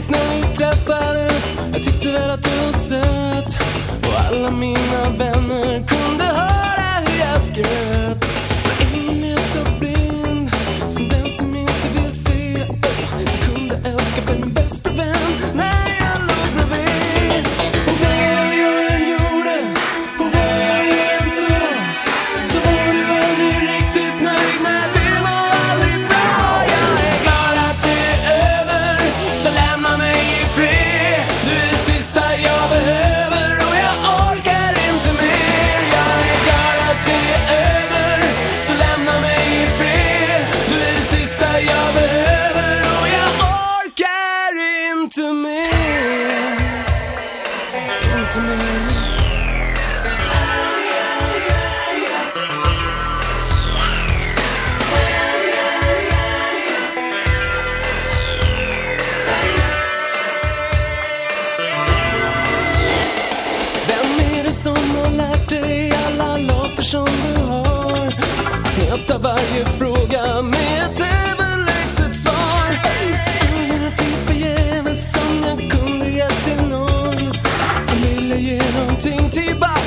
minns när vi träffades. Jag tyckte väl att du var söt. Och alla mina vänner kunde höra to me. Vem är det som har lärt dig alla låter som du har? Knäta varje fråga empty.